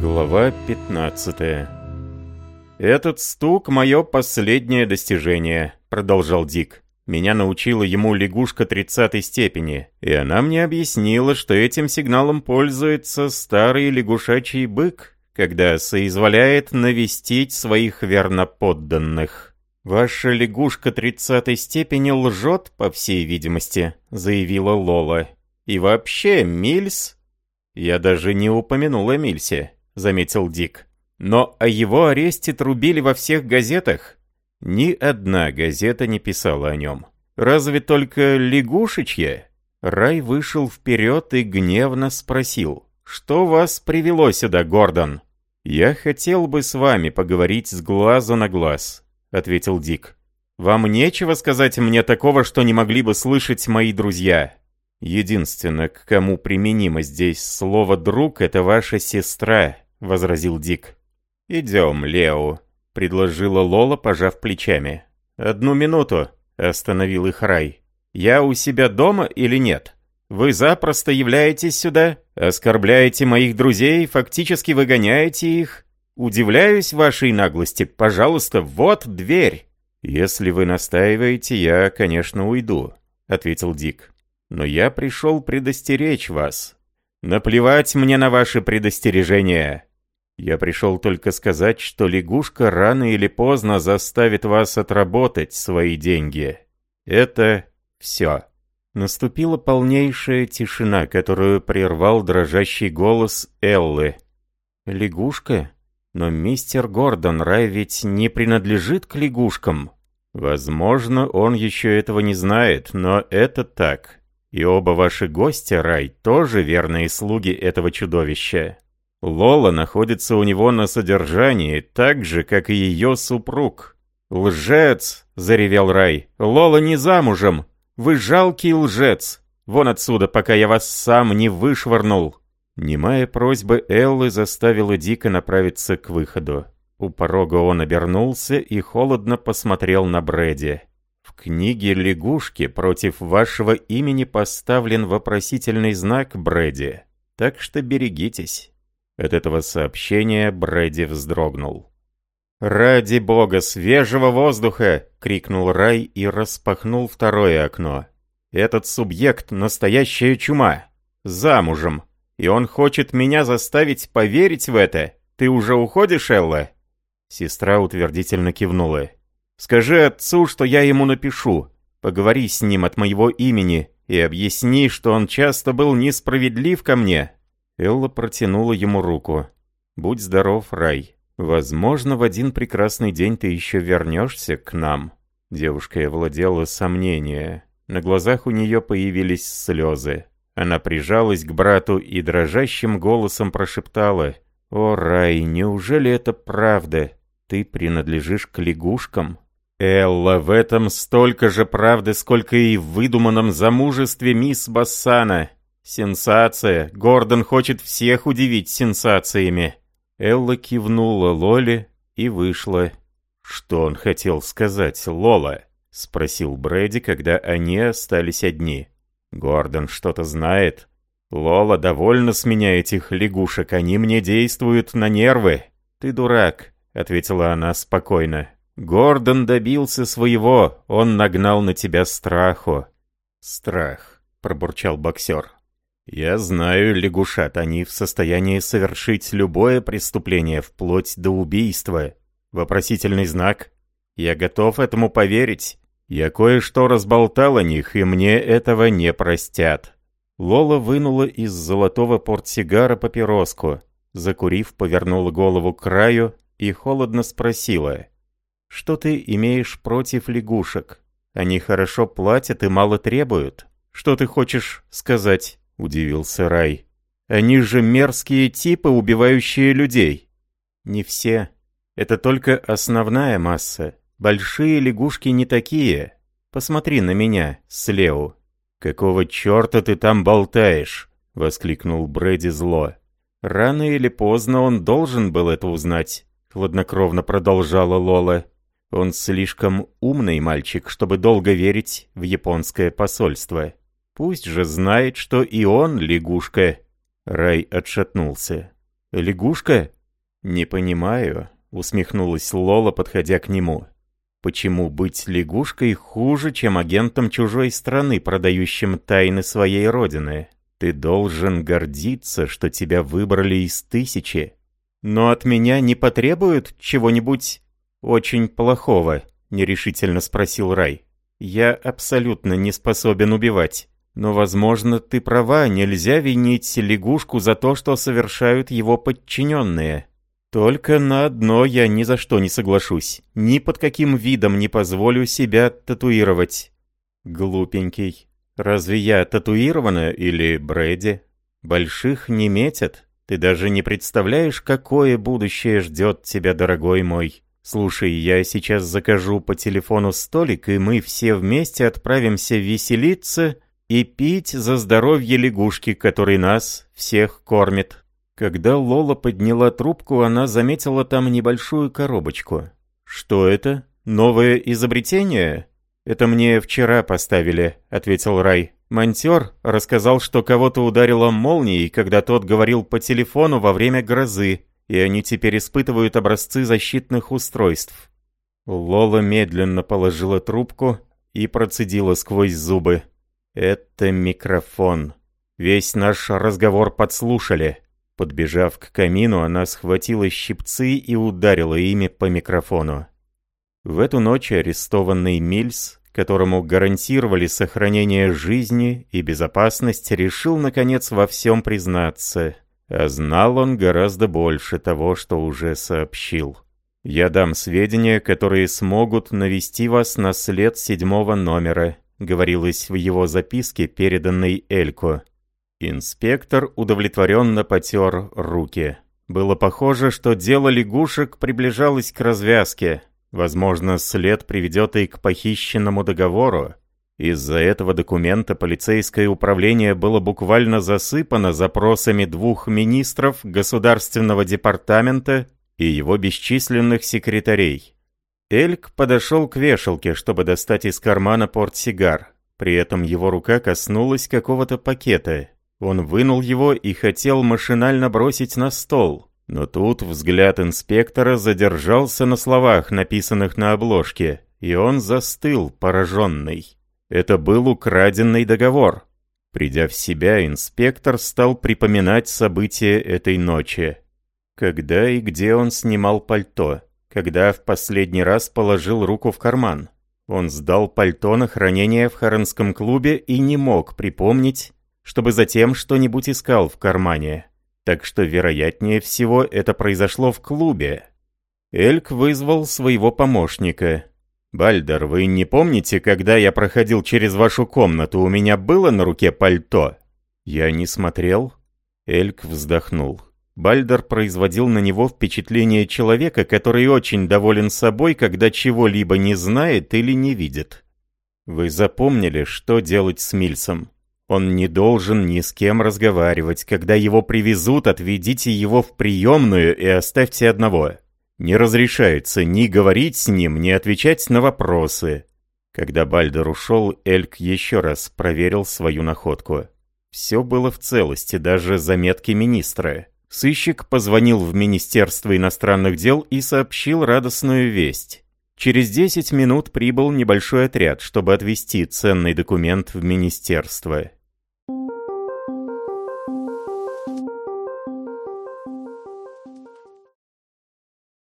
Глава 15 «Этот стук — мое последнее достижение», — продолжал Дик. «Меня научила ему лягушка тридцатой степени, и она мне объяснила, что этим сигналом пользуется старый лягушачий бык, когда соизволяет навестить своих верноподданных». «Ваша лягушка тридцатой степени лжет, по всей видимости», — заявила Лола. «И вообще, Мильс...» «Я даже не упомянул о Мильсе», — заметил Дик. «Но о его аресте трубили во всех газетах. Ни одна газета не писала о нем. Разве только лягушечья?» Рай вышел вперед и гневно спросил. «Что вас привело сюда, Гордон?» «Я хотел бы с вами поговорить с глазу на глаз», — ответил Дик. «Вам нечего сказать мне такого, что не могли бы слышать мои друзья?» «Единственное, к кому применимо здесь слово «друг», это ваша сестра», — возразил Дик. «Идем, Лео», — предложила Лола, пожав плечами. «Одну минуту», — остановил их Рай. «Я у себя дома или нет? Вы запросто являетесь сюда, оскорбляете моих друзей, фактически выгоняете их. Удивляюсь вашей наглости. Пожалуйста, вот дверь». «Если вы настаиваете, я, конечно, уйду», — ответил Дик. Но я пришел предостеречь вас. Наплевать мне на ваши предостережения. Я пришел только сказать, что лягушка рано или поздно заставит вас отработать свои деньги. Это все. Наступила полнейшая тишина, которую прервал дрожащий голос Эллы. «Лягушка? Но мистер Гордон Рай ведь не принадлежит к лягушкам. Возможно, он еще этого не знает, но это так. И оба ваши гостя, Рай, тоже верные слуги этого чудовища. Лола находится у него на содержании, так же, как и ее супруг. «Лжец!» — заревел Рай. «Лола не замужем! Вы жалкий лжец! Вон отсюда, пока я вас сам не вышвырнул!» Немая просьба Эллы заставила Дика направиться к выходу. У порога он обернулся и холодно посмотрел на Брэди. Книге «Лягушки» против вашего имени поставлен вопросительный знак Брэди, так что берегитесь. От этого сообщения Брэди вздрогнул. «Ради бога, свежего воздуха!» — крикнул Рай и распахнул второе окно. «Этот субъект — настоящая чума. Замужем. И он хочет меня заставить поверить в это. Ты уже уходишь, Элла?» Сестра утвердительно кивнула. Скажи отцу, что я ему напишу. Поговори с ним от моего имени и объясни, что он часто был несправедлив ко мне». Элла протянула ему руку. «Будь здоров, Рай. Возможно, в один прекрасный день ты еще вернешься к нам». Девушка овладела сомнение. На глазах у нее появились слезы. Она прижалась к брату и дрожащим голосом прошептала. «О, Рай, неужели это правда? Ты принадлежишь к лягушкам?» Элла, в этом столько же правды, сколько и в выдуманном замужестве мисс Бассана. Сенсация. Гордон хочет всех удивить сенсациями. Элла кивнула Лоле и вышла. «Что он хотел сказать, Лола?» — спросил Брэди, когда они остались одни. «Гордон что-то знает. Лола, довольна с меня этих лягушек, они мне действуют на нервы». «Ты дурак», — ответила она спокойно. Гордон добился своего, он нагнал на тебя страху. Страх, пробурчал боксер. Я знаю, лягушат, они в состоянии совершить любое преступление, вплоть до убийства. Вопросительный знак. Я готов этому поверить. Я кое-что разболтал о них, и мне этого не простят. Лола вынула из золотого портсигара папироску. Закурив, повернула голову к краю и холодно спросила. Что ты имеешь против лягушек? Они хорошо платят и мало требуют. Что ты хочешь сказать? Удивился Рай. Они же мерзкие типы, убивающие людей. Не все. Это только основная масса. Большие лягушки не такие. Посмотри на меня, Слеу. «Какого черта ты там болтаешь?» — воскликнул Брэди зло. «Рано или поздно он должен был это узнать», — хладнокровно продолжала Лола. Он слишком умный мальчик, чтобы долго верить в японское посольство. Пусть же знает, что и он лягушка. Рай отшатнулся. Лягушка?» «Не понимаю», — усмехнулась Лола, подходя к нему. «Почему быть лягушкой хуже, чем агентом чужой страны, продающим тайны своей родины? Ты должен гордиться, что тебя выбрали из тысячи. Но от меня не потребуют чего-нибудь очень плохого?» — нерешительно спросил Рай. «Я абсолютно не способен убивать. Но, возможно, ты права, нельзя винить лягушку за то, что совершают его подчиненные. Только на одно я ни за что не соглашусь. Ни под каким видом не позволю себя татуировать. Глупенький. Разве я татуирована или Брэди? Больших не метят. Ты даже не представляешь, какое будущее ждет тебя, дорогой мой. Слушай, я сейчас закажу по телефону столик, и мы все вместе отправимся веселиться и пить за здоровье лягушки, который нас всех кормит. Когда Лола подняла трубку, она заметила там небольшую коробочку. «Что это? Новое изобретение?» «Это мне вчера поставили», — ответил Рай. Монтер рассказал, что кого-то ударило молнией, когда тот говорил по телефону во время грозы, и они теперь испытывают образцы защитных устройств. Лола медленно положила трубку и процедила сквозь зубы. Это микрофон. Весь наш разговор подслушали. Подбежав к камину, она схватила щипцы и ударила ими по микрофону. В эту ночь арестованный Мильс, которому гарантировали сохранение жизни и безопасность, решил, наконец, во всем признаться. А знал он гораздо больше того, что уже сообщил. «Я дам сведения, которые смогут навести вас на след седьмого номера говорилось в его записке, переданной Элько. Инспектор удовлетворенно потер руки. Было похоже, что дело лягушек приближалось к развязке. Возможно, след приведет и к похищенному договору. Из-за этого документа полицейское управление было буквально засыпано запросами двух министров Государственного департамента и его бесчисленных секретарей. Эльк подошел к вешалке, чтобы достать из кармана портсигар. При этом его рука коснулась какого-то пакета. Он вынул его и хотел машинально бросить на стол. Но тут взгляд инспектора задержался на словах, написанных на обложке, и он застыл, пораженный. Это был украденный договор. Придя в себя, инспектор стал припоминать события этой ночи. Когда и где он снимал пальто? когда в последний раз положил руку в карман. Он сдал пальто на хранение в Харанском клубе и не мог припомнить, чтобы затем что-нибудь искал в кармане. Так что, вероятнее всего, это произошло в клубе. Эльк вызвал своего помощника. «Бальдер, вы не помните, когда я проходил через вашу комнату, у меня было на руке пальто?» «Я не смотрел». Эльк вздохнул. Бальдер производил на него впечатление человека, который очень доволен собой, когда чего-либо не знает или не видит. Вы запомнили, что делать с Мильсом? Он не должен ни с кем разговаривать. Когда его привезут, отведите его в приемную и оставьте одного. Не разрешается ни говорить с ним, ни отвечать на вопросы. Когда Бальдер ушел, Эльк еще раз проверил свою находку. Все было в целости, даже заметки министра. Сыщик позвонил в Министерство иностранных дел и сообщил радостную весть. Через 10 минут прибыл небольшой отряд, чтобы отвезти ценный документ в министерство.